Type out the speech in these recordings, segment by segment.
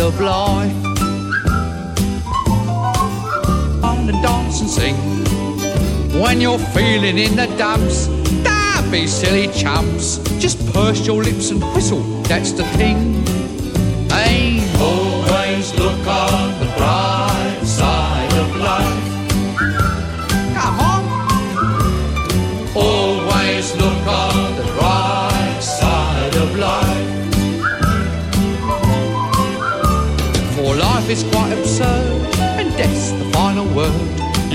of life. On and dance and sing. When you're feeling in the dumps, don't be silly chumps. Just purse your lips and whistle, that's the thing.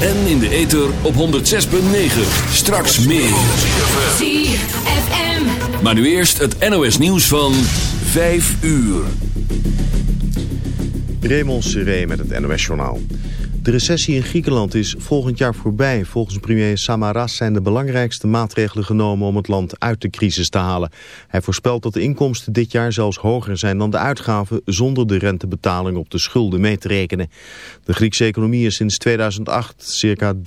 En in de ether op 106.9. Straks meer. ZFM. Maar nu eerst het NOS nieuws van 5 uur. Raymond Seré met het NOS-journaal. De recessie in Griekenland is volgend jaar voorbij. Volgens premier Samaras zijn de belangrijkste maatregelen genomen om het land uit de crisis te halen. Hij voorspelt dat de inkomsten dit jaar zelfs hoger zijn dan de uitgaven zonder de rentebetaling op de schulden mee te rekenen. De Griekse economie is sinds 2008 circa 23%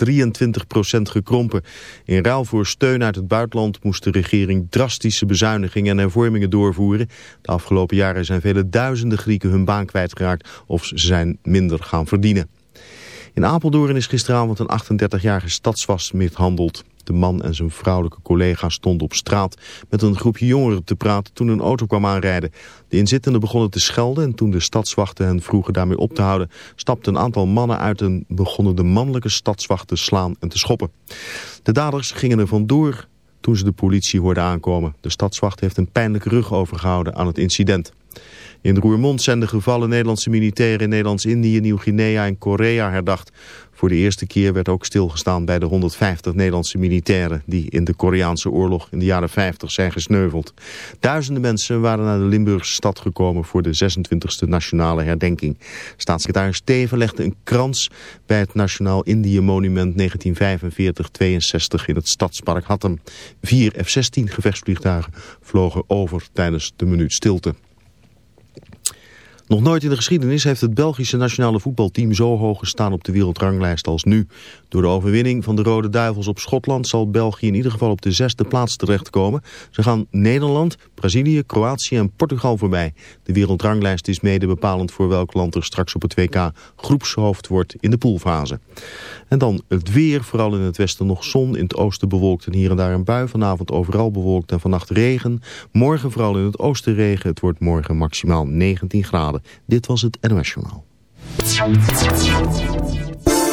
gekrompen. In ruil voor steun uit het buitenland moest de regering drastische bezuinigingen en hervormingen doorvoeren. De afgelopen jaren zijn vele duizenden Grieken hun baan kwijtgeraakt of ze zijn minder gaan verdienen. In Apeldoorn is gisteravond een 38-jarige stadsvast mishandeld. De man en zijn vrouwelijke collega stonden op straat met een groepje jongeren te praten toen een auto kwam aanrijden. De inzittenden begonnen te schelden en toen de stadswachten hen vroegen daarmee op te houden, stapten een aantal mannen uit en begonnen de mannelijke stadswacht te slaan en te schoppen. De daders gingen er vandoor toen ze de politie hoorden aankomen. De stadswacht heeft een pijnlijke rug overgehouden aan het incident. In Roermond zijn de gevallen Nederlandse militairen in Nederlands-Indië, Nieuw-Guinea en Korea herdacht. Voor de eerste keer werd ook stilgestaan bij de 150 Nederlandse militairen die in de Koreaanse oorlog in de jaren 50 zijn gesneuveld. Duizenden mensen waren naar de Limburgse stad gekomen voor de 26e nationale herdenking. Staatssecretaris Teven legde een krans bij het Nationaal Indië Monument 1945-62 in het stadspark Hattem. Vier F-16 gevechtsvliegtuigen vlogen over tijdens de minuut stilte. Nog nooit in de geschiedenis heeft het Belgische nationale voetbalteam zo hoog gestaan op de wereldranglijst als nu. Door de overwinning van de Rode Duivels op Schotland zal België in ieder geval op de zesde plaats terechtkomen. Ze gaan Nederland, Brazilië, Kroatië en Portugal voorbij. De wereldranglijst is mede bepalend voor welk land er straks op het WK groepshoofd wordt in de poolfase. En dan het weer, vooral in het westen nog zon, in het oosten bewolkt en hier en daar een bui. Vanavond overal bewolkt en vannacht regen. Morgen vooral in het oosten regen. Het wordt morgen maximaal 19 graden. Dit was het NOS Journaal.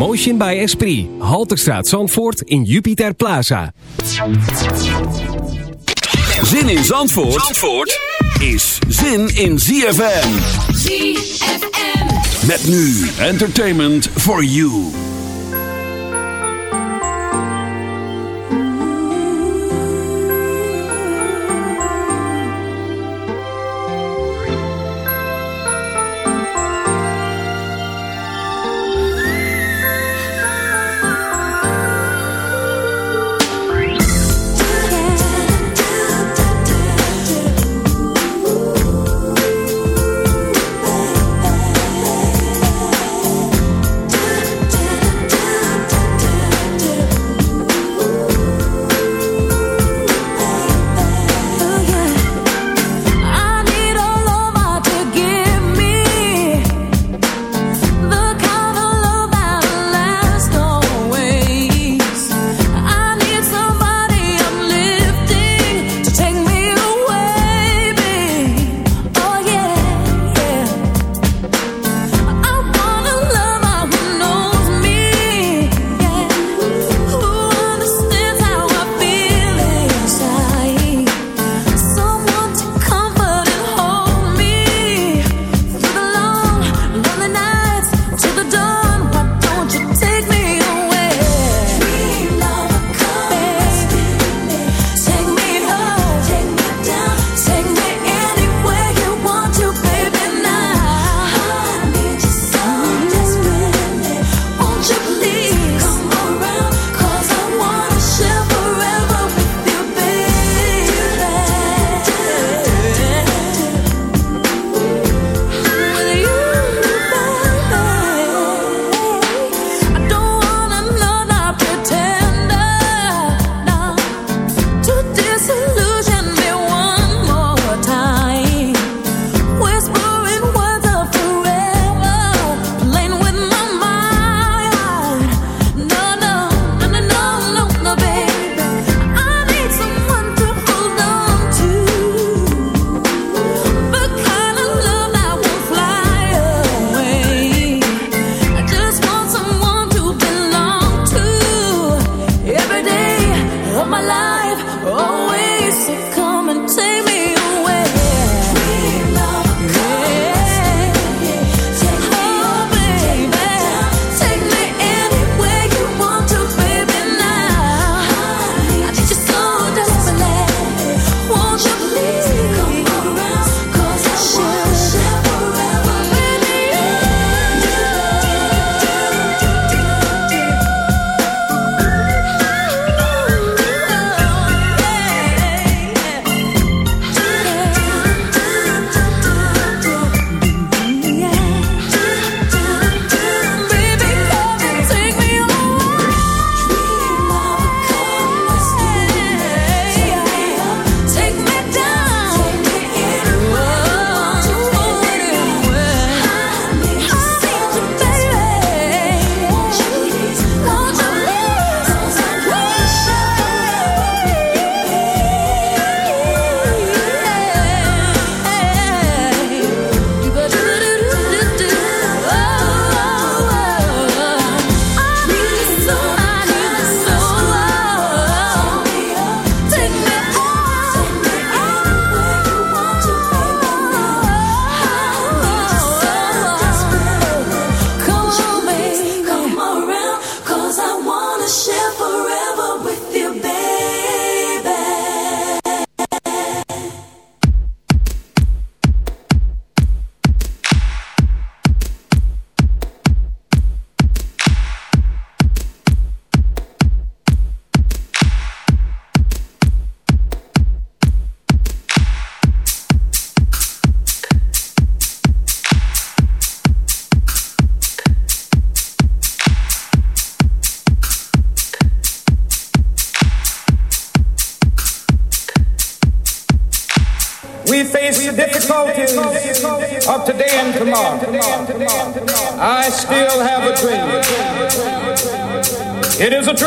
Motion by Esprit. Halterstraat Zandvoort in Jupiter Plaza. Zin in Zandvoort, Zandvoort is zin in ZFM. ZFM. Met nu entertainment for you.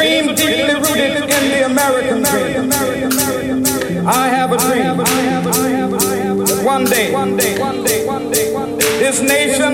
dream deeply rooted in the American dream. I have a dream. One day, this nation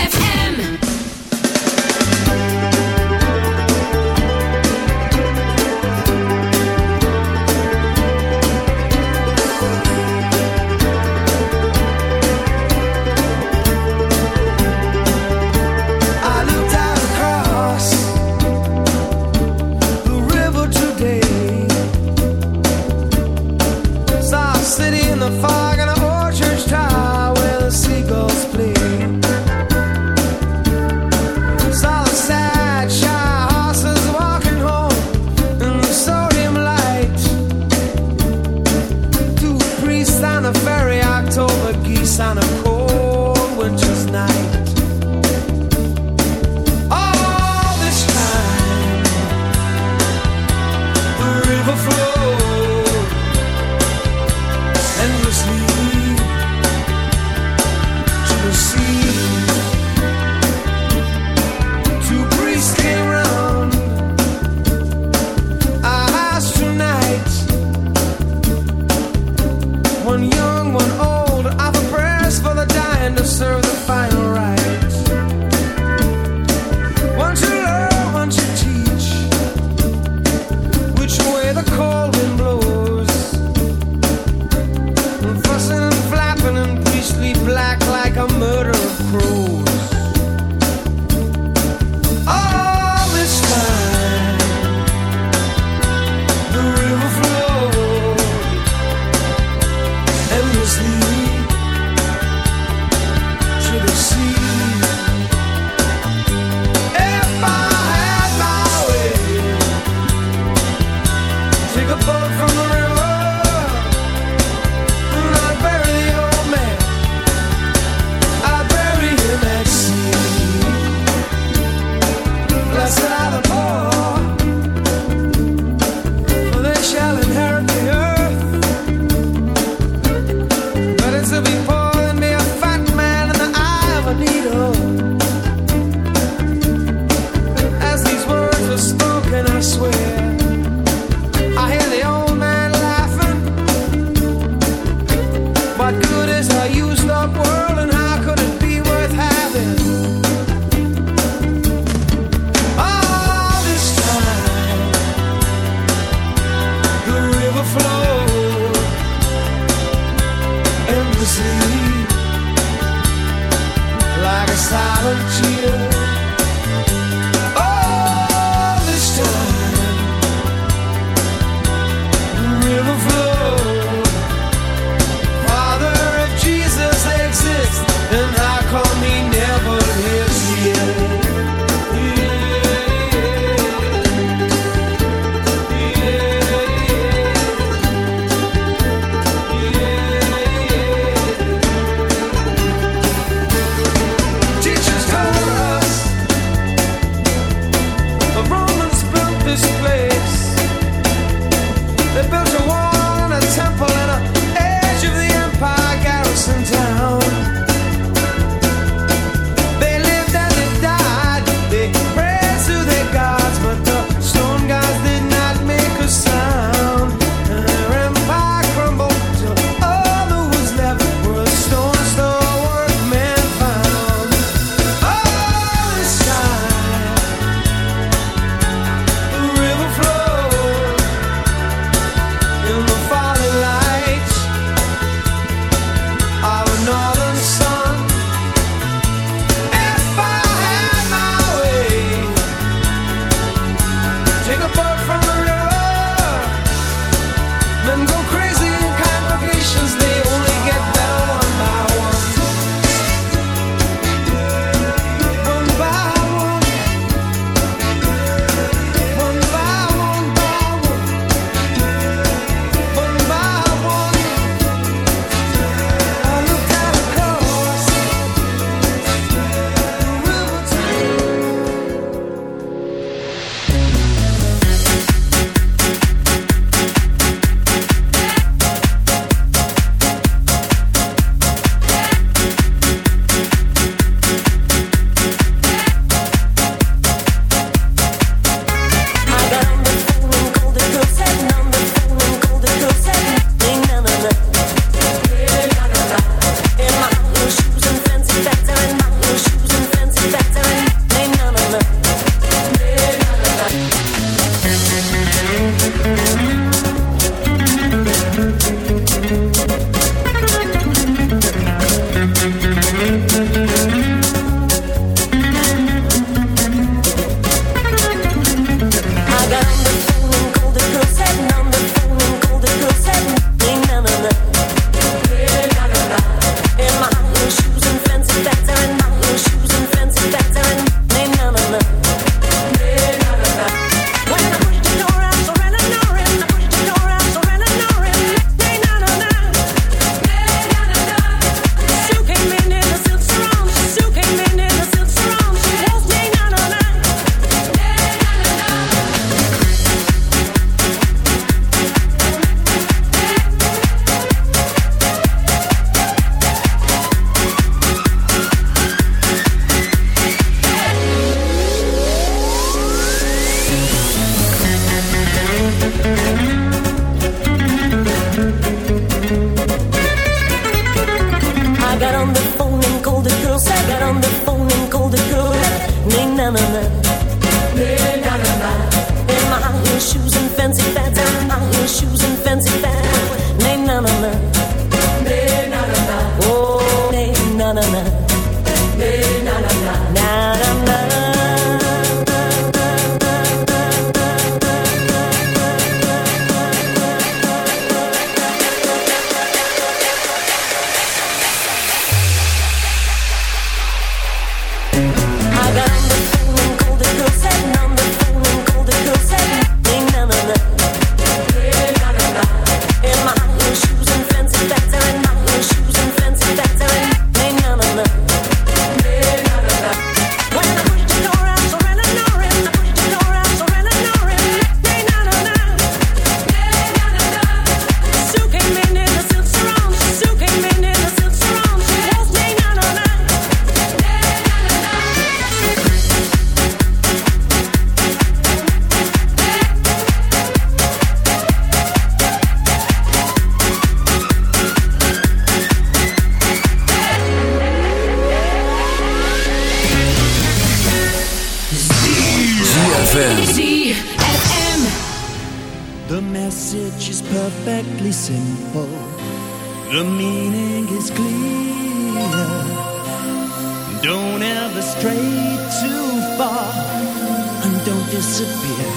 disappear.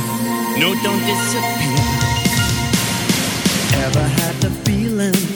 No, don't disappear. Ever had the feeling?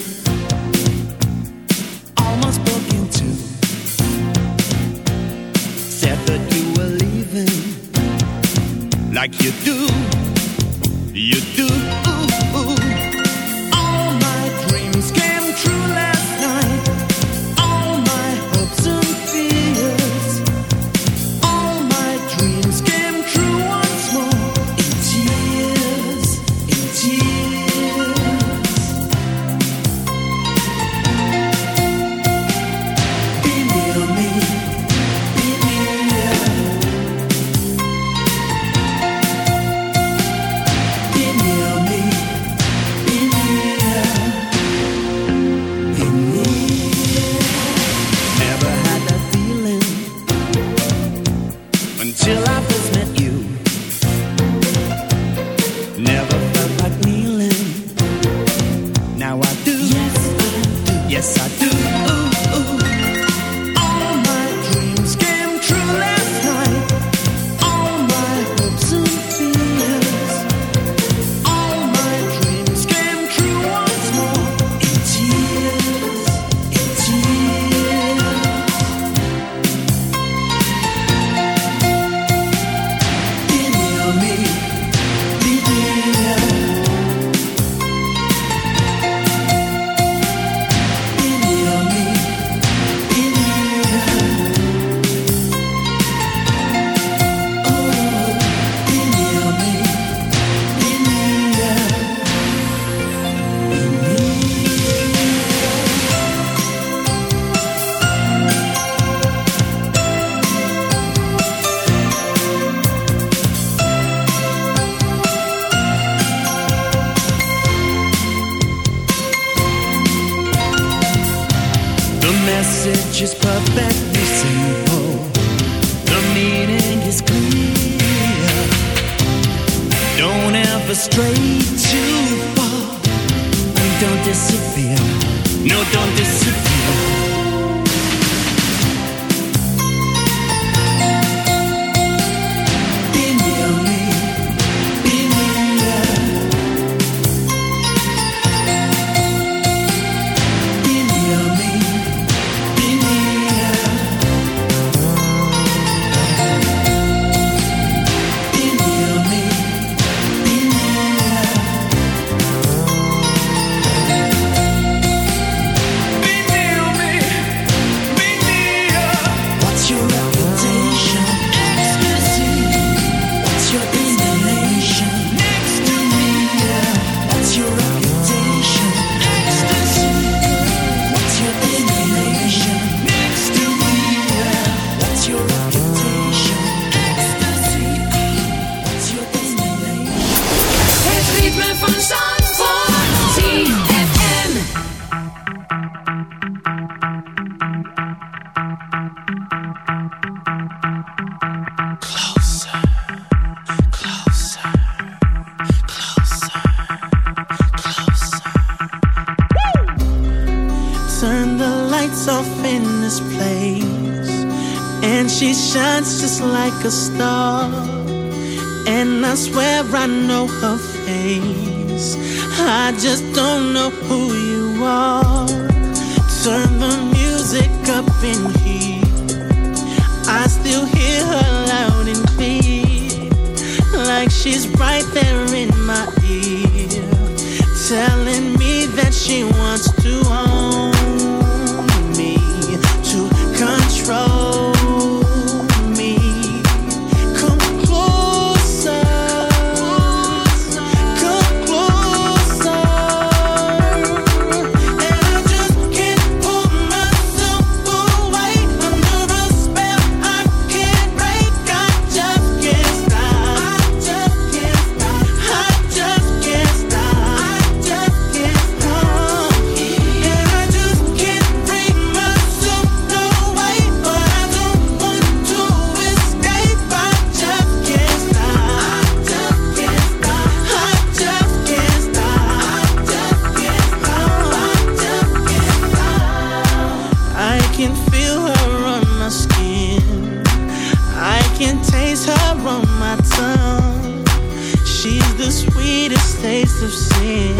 sweetest taste of sin.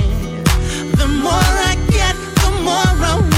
The more I get, the more I want.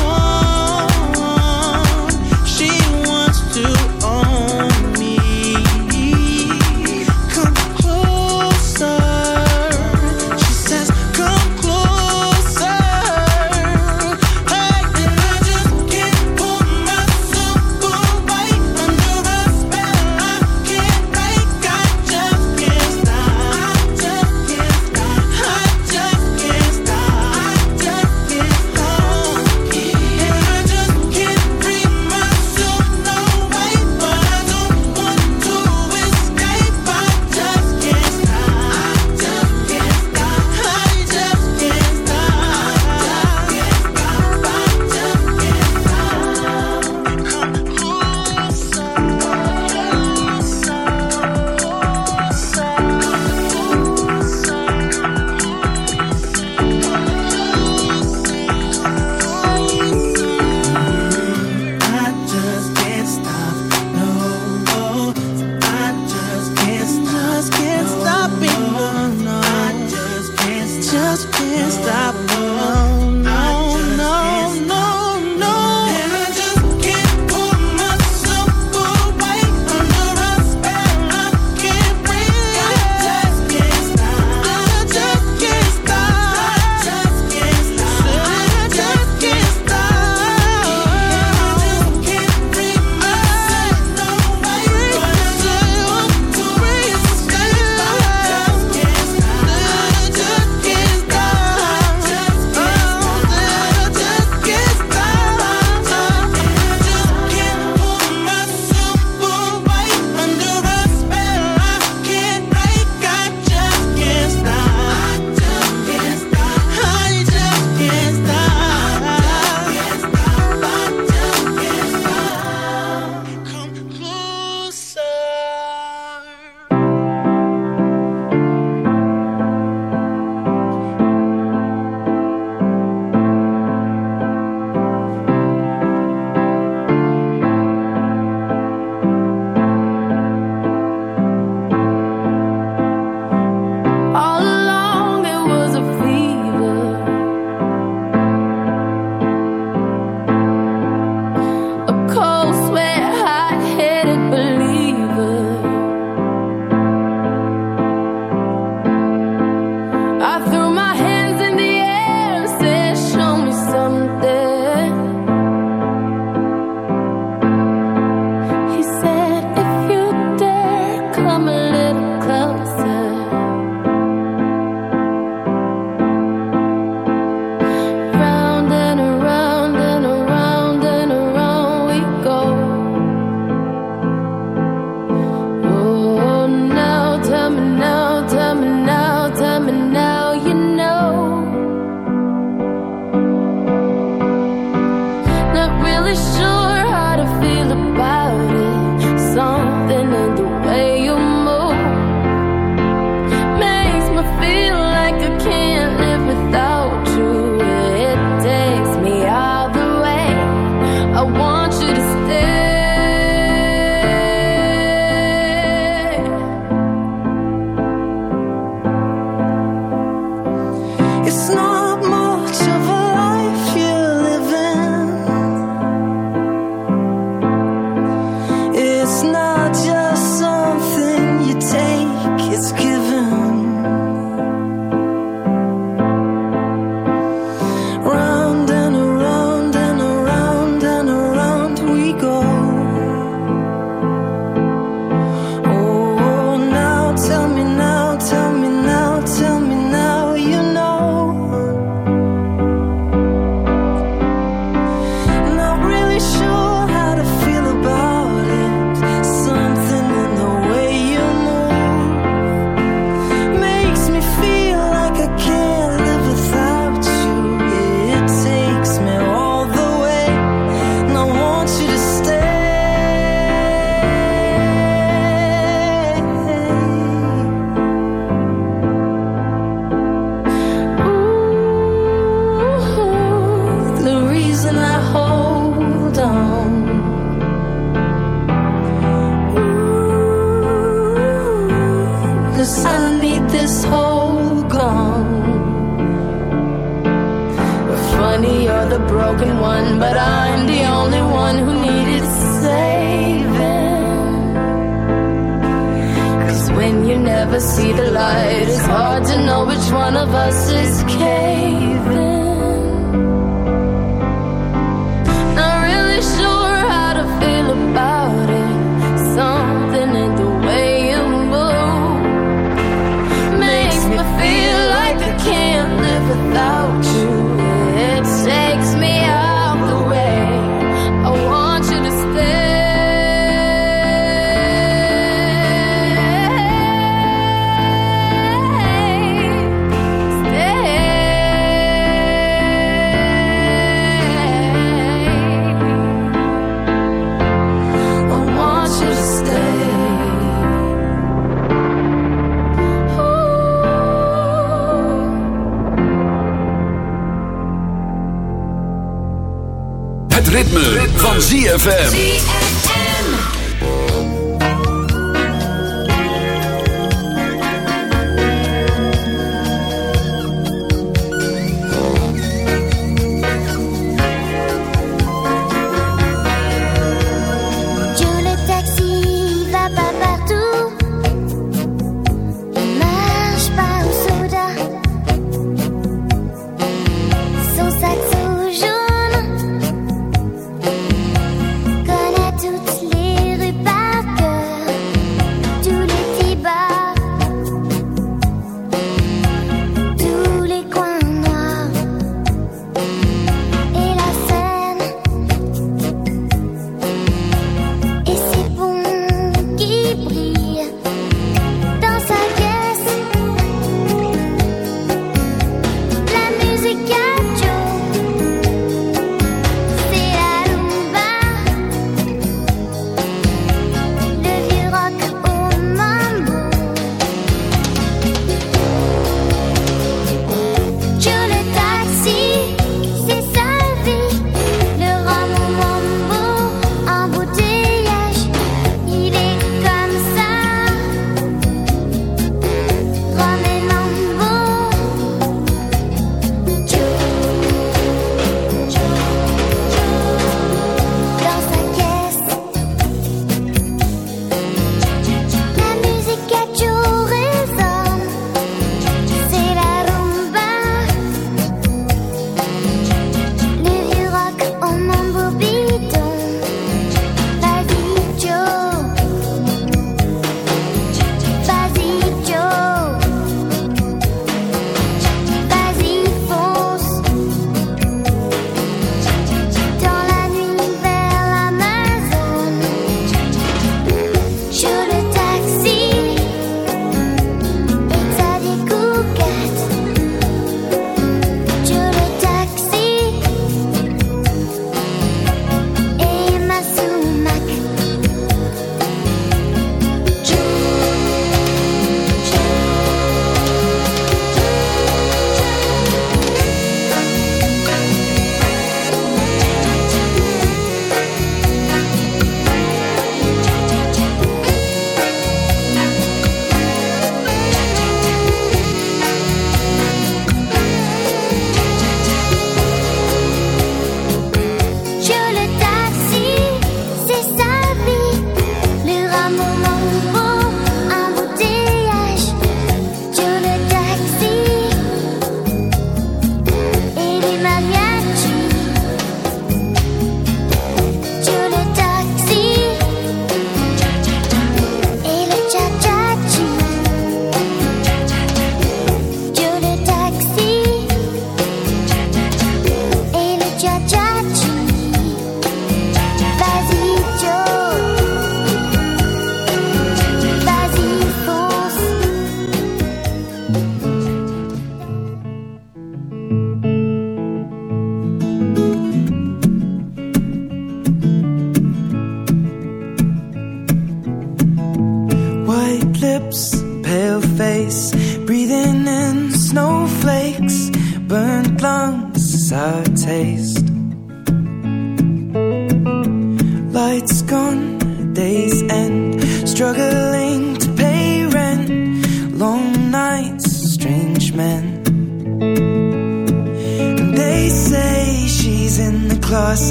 ZFM.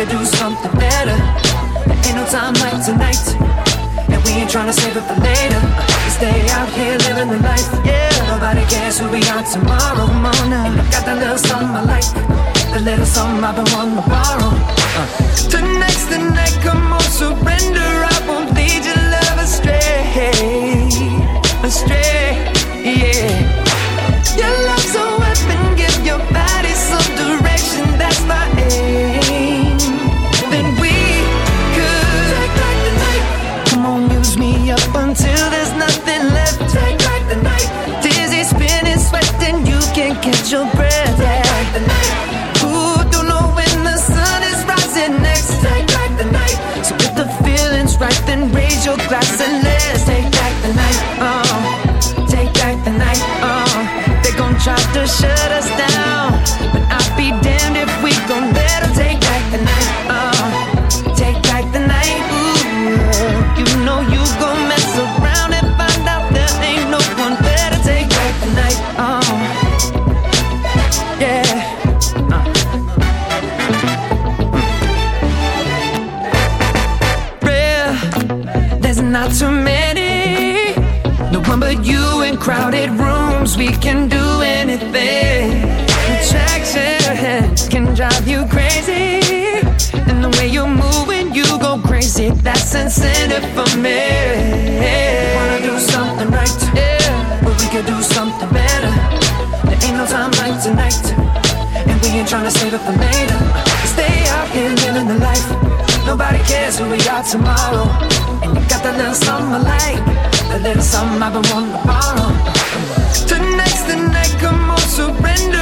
could do something better. Ain't no time like tonight, and we ain't tryna save it for later. Stay out here living the life, yeah. Nobody cares who we are tomorrow. Come on now, and I got that little something I like, the little something I've been wanting to borrow. Uh. Tonight's the night, come on, surrender. I won't lead your love astray, astray, yeah. glass and sense in for me. Wanna do something right, yeah. but we could do something better. There ain't no time like tonight, and we ain't tryna save it for later. Stay out here living the life. Nobody cares who we are tomorrow. And you got that little something I like, that little something I've been wanting to borrow. Tonight's the night, come on, surrender.